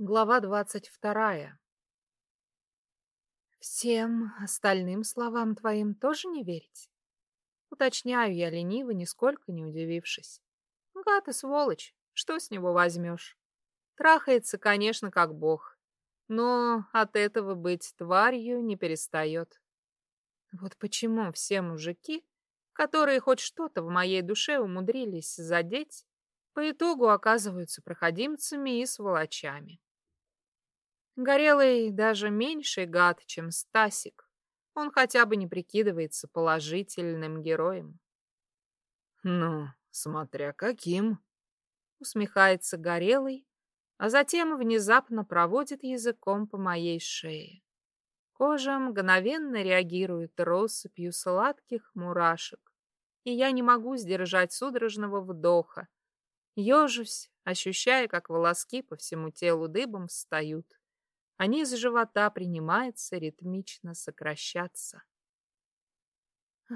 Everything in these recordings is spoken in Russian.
Глава двадцать вторая. Всем остальным словам твоим тоже не верить? Уточняю я лениво, нисколько не удивившись. Гад и сволочь, что с него возьмешь? Трахается, конечно, как бог, но от этого быть тварью не перестает. Вот почему все мужики, которые хоть что-то в моей душе умудрились задеть, по итогу оказываются проходимцами и сволочами. Горелый даже меньший гад, чем Стасик. Он хотя бы не прикидывается положительным героем. «Ну, смотря каким», — усмехается Горелый, а затем внезапно проводит языком по моей шее. Кожа мгновенно реагирует россыпью сладких мурашек, и я не могу сдержать судорожного вдоха. Ёжусь, ощущая, как волоски по всему телу дыбом встают а низ живота принимается ритмично сокращаться.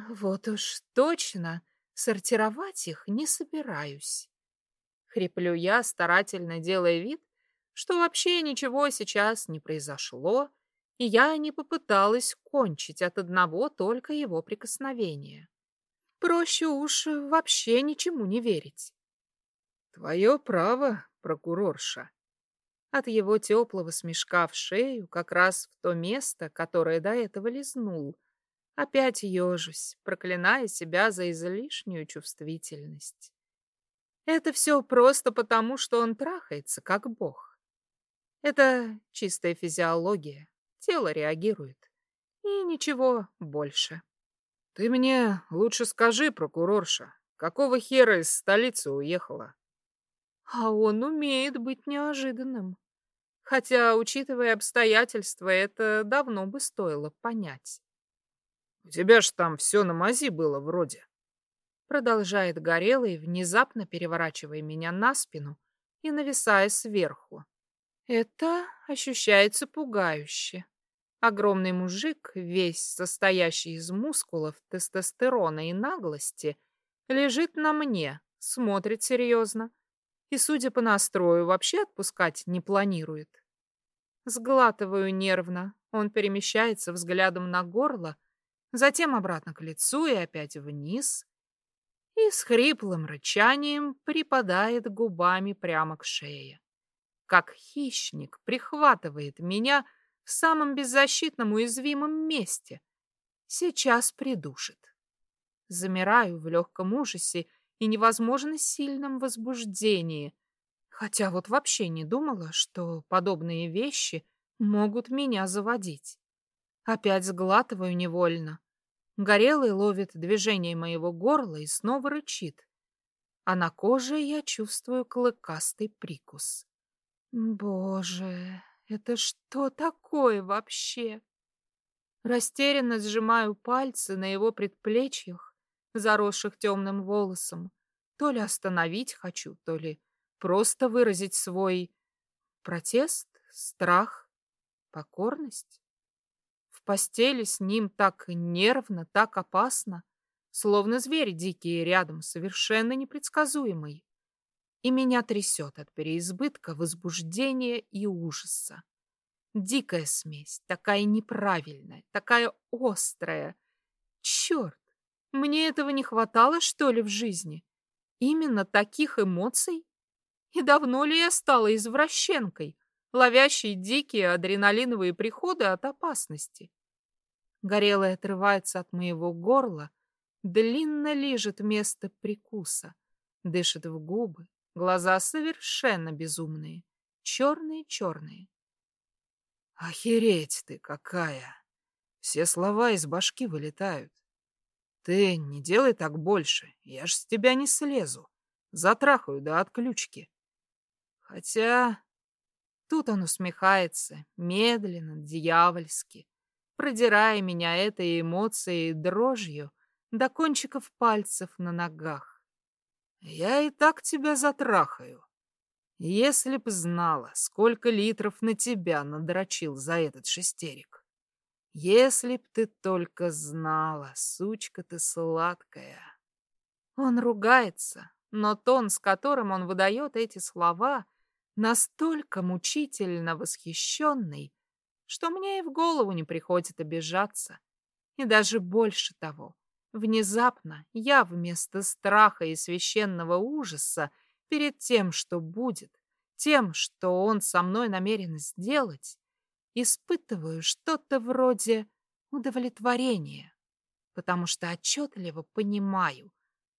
Вот уж точно сортировать их не собираюсь. Хриплю я, старательно делая вид, что вообще ничего сейчас не произошло, и я не попыталась кончить от одного только его прикосновения. Проще уж вообще ничему не верить. Твое право, прокурорша, от его теплого смешка в шею, как раз в то место, которое до этого лизнул. Опять ежусь, проклиная себя за излишнюю чувствительность. Это все просто потому, что он трахается, как бог. Это чистая физиология. Тело реагирует. И ничего больше. Ты мне лучше скажи, прокурорша, какого хера из столицы уехала? А он умеет быть неожиданным. Хотя, учитывая обстоятельства, это давно бы стоило понять. «У тебя ж там все на мази было вроде». Продолжает Горелый, внезапно переворачивая меня на спину и нависая сверху. Это ощущается пугающе. Огромный мужик, весь состоящий из мускулов, тестостерона и наглости, лежит на мне, смотрит серьезно и, судя по настрою, вообще отпускать не планирует. Сглатываю нервно, он перемещается взглядом на горло, затем обратно к лицу и опять вниз, и с хриплым рычанием припадает губами прямо к шее. Как хищник прихватывает меня в самом беззащитном уязвимом месте. Сейчас придушит. Замираю в легком ужасе и невозможно сильном возбуждении, хотя вот вообще не думала, что подобные вещи могут меня заводить. Опять сглатываю невольно. Горелый ловит движение моего горла и снова рычит, а на коже я чувствую клыкастый прикус. Боже, это что такое вообще? Растерянно сжимаю пальцы на его предплечьях, заросших темным волосом. То ли остановить хочу, то ли просто выразить свой протест, страх, покорность. В постели с ним так нервно, так опасно, словно звери дикие рядом, совершенно непредсказуемый. И меня трясет от переизбытка возбуждения и ужаса. Дикая смесь, такая неправильная, такая острая. Черт! Мне этого не хватало, что ли, в жизни? Именно таких эмоций? И давно ли я стала извращенкой, ловящей дикие адреналиновые приходы от опасности? Горелая отрывается от моего горла, длинно лижет место прикуса, дышит в губы, глаза совершенно безумные, черные-черные. Охереть ты какая! Все слова из башки вылетают. Ты не делай так больше, я ж с тебя не слезу. Затрахаю до отключки. Хотя... Тут он усмехается, медленно, дьявольски, продирая меня этой эмоцией дрожью до кончиков пальцев на ногах. Я и так тебя затрахаю. Если б знала, сколько литров на тебя надрочил за этот шестерик. Если б ты только знала, сучка ты сладкая. Он ругается, но тон, с которым он выдает эти слова, настолько мучительно восхищенный, что мне и в голову не приходит обижаться. И даже больше того, внезапно я вместо страха и священного ужаса перед тем, что будет, тем, что он со мной намерен сделать, испытываю что-то вроде удовлетворения, потому что отчетливо понимаю,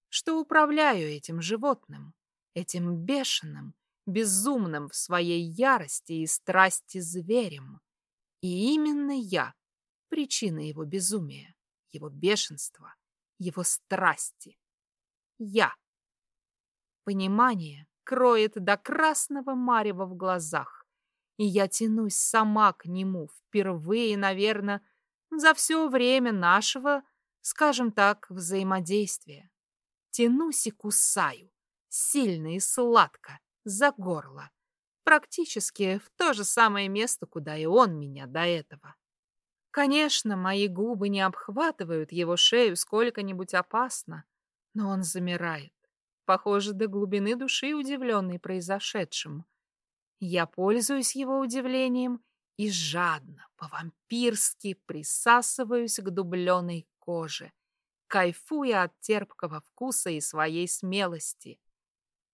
что управляю этим животным, этим бешеным, безумным в своей ярости и страсти зверем. И именно я — причина его безумия, его бешенства, его страсти. Я. Понимание кроет до красного марева в глазах, и я тянусь сама к нему впервые, наверное, за все время нашего, скажем так, взаимодействия. Тянусь и кусаю, сильно и сладко, за горло. Практически в то же самое место, куда и он меня до этого. Конечно, мои губы не обхватывают его шею сколько-нибудь опасно, но он замирает, похоже, до глубины души удивленный произошедшим. Я пользуюсь его удивлением и жадно, по-вампирски присасываюсь к дубленой коже, кайфуя от терпкого вкуса и своей смелости.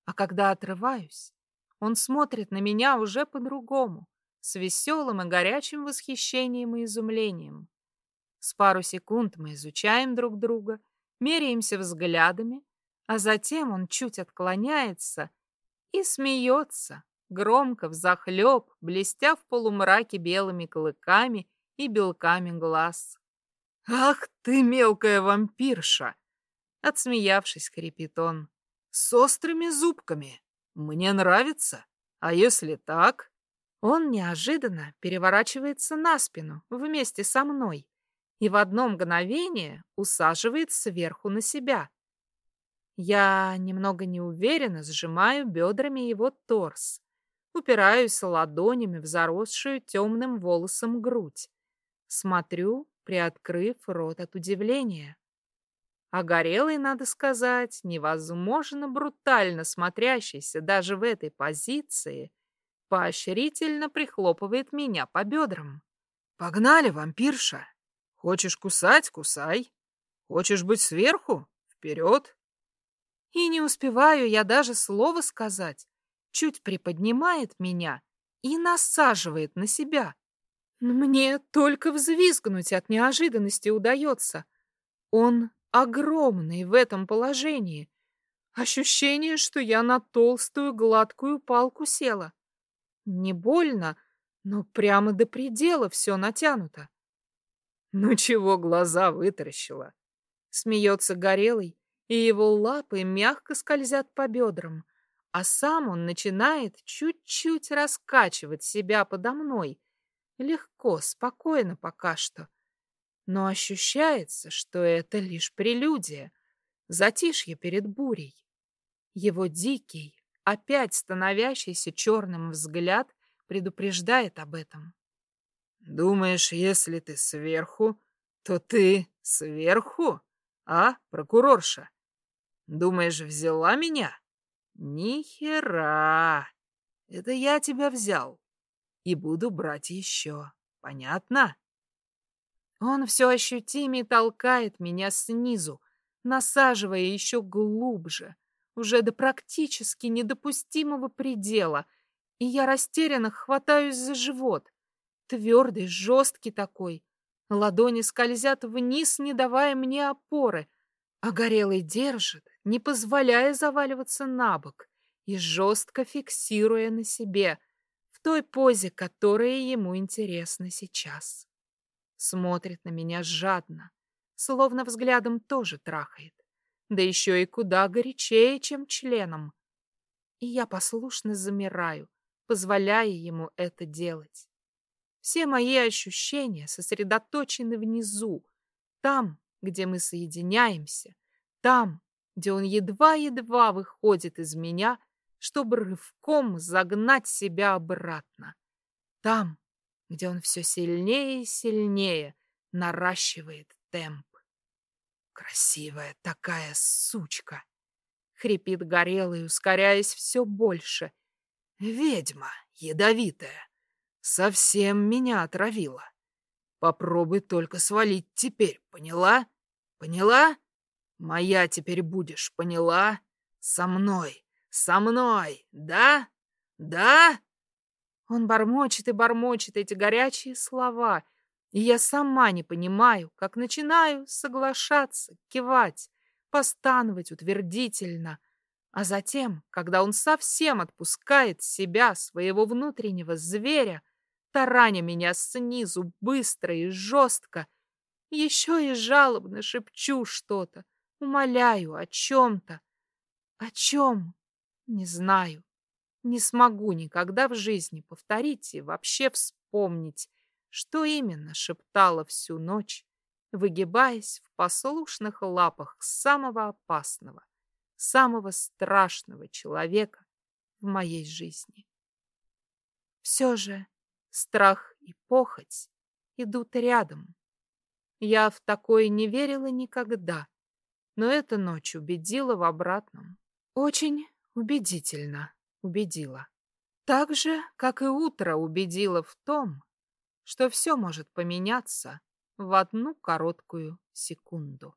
А когда отрываюсь, он смотрит на меня уже по-другому, с веселым и горячим восхищением и изумлением. С пару секунд мы изучаем друг друга, меряемся взглядами, а затем он чуть отклоняется и смеется, громко, взахлеб, блестя в полумраке белыми клыками и белками глаз. «Ах ты, мелкая вампирша!» Отсмеявшись, хрипит он с острыми зубками. Мне нравится. А если так? Он неожиданно переворачивается на спину вместе со мной и в одно мгновение усаживает сверху на себя. Я немного неуверенно сжимаю бедрами его торс, упираюсь ладонями в заросшую темным волосом грудь. Смотрю, приоткрыв рот от удивления. А горелый, надо сказать, невозможно брутально смотрящийся даже в этой позиции, поощрительно прихлопывает меня по бедрам. «Погнали, вампирша! Хочешь кусать — кусай. Хочешь быть сверху — вперед!» И не успеваю я даже слова сказать. Чуть приподнимает меня и насаживает на себя. Мне только взвизгнуть от неожиданности удается. Он огромный в этом положении. Ощущение, что я на толстую гладкую палку села. Не больно, но прямо до предела все натянуто. Ну чего глаза вытаращила? Смеется Горелый, и его лапы мягко скользят по бедрам, а сам он начинает чуть-чуть раскачивать себя подо мной. Легко, спокойно пока что но ощущается, что это лишь прелюдия, затишье перед бурей. Его дикий, опять становящийся черным взгляд предупреждает об этом. «Думаешь, если ты сверху, то ты сверху, а, прокурорша? Думаешь, взяла меня? Ни хера! Это я тебя взял и буду брать еще, понятно?» Он все ощутимее толкает меня снизу, насаживая еще глубже, уже до практически недопустимого предела, и я растерянно хватаюсь за живот. Твердый, жесткий такой. Ладони скользят вниз, не давая мне опоры, а горелый держит, не позволяя заваливаться на бок и жестко фиксируя на себе, в той позе, которая ему интересна сейчас. Смотрит на меня жадно, словно взглядом тоже трахает. Да еще и куда горячее, чем членом. И я послушно замираю, позволяя ему это делать. Все мои ощущения сосредоточены внизу, там, где мы соединяемся, там, где он едва-едва выходит из меня, чтобы рывком загнать себя обратно. Там, где он все сильнее и сильнее наращивает темп. Красивая такая сучка! Хрипит горелый, ускоряясь все больше. Ведьма, ядовитая, совсем меня отравила. Попробуй только свалить теперь, поняла? Поняла? Моя теперь будешь, поняла? Со мной, со мной, да? Да? Он бормочет и бормочет эти горячие слова, и я сама не понимаю, как начинаю соглашаться, кивать, постановать утвердительно. А затем, когда он совсем отпускает себя, своего внутреннего зверя, тараня меня снизу быстро и жестко, еще и жалобно шепчу что-то, умоляю о чем-то. О чем? Не знаю. Не смогу никогда в жизни повторить и вообще вспомнить, что именно шептала всю ночь, выгибаясь в послушных лапах самого опасного, самого страшного человека в моей жизни. Все же страх и похоть идут рядом. Я в такое не верила никогда, но эта ночь убедила в обратном. Очень убедительно убедила. Так же, как и утро убедило в том, что все может поменяться в одну короткую секунду.